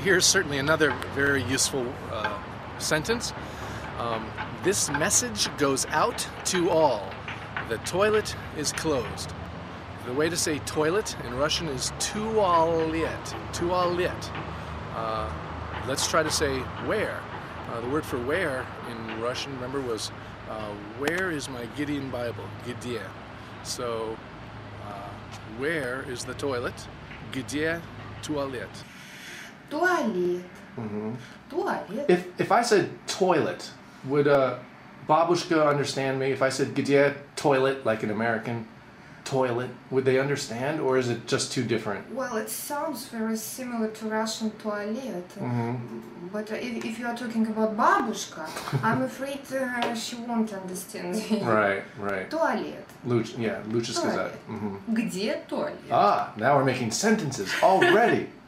here's certainly another very useful uh, sentence. Um, this message goes out to all. The toilet is closed. The way to say toilet in Russian is tualet. Tualet. Uh, let's try to say where. Uh, the word for where in Russian, remember, was uh, where is my Gideon Bible? Gideon. So, uh, where is the toilet? Gideon tualet. туалет? Туалет. Туалет. If if I said toilet, would uh, Babushka understand me? If I said где toilet, like an American toilet, would they understand, or is it just too different? Well, it sounds very similar to Russian toilet. But uh, if, if you are talking about babushka, I'm afraid uh, she won't understand. Right, right. Туалет. Luch, yeah, Luch's Gazette. Туалет. hmm Где туалет? Ah, now we're making sentences already.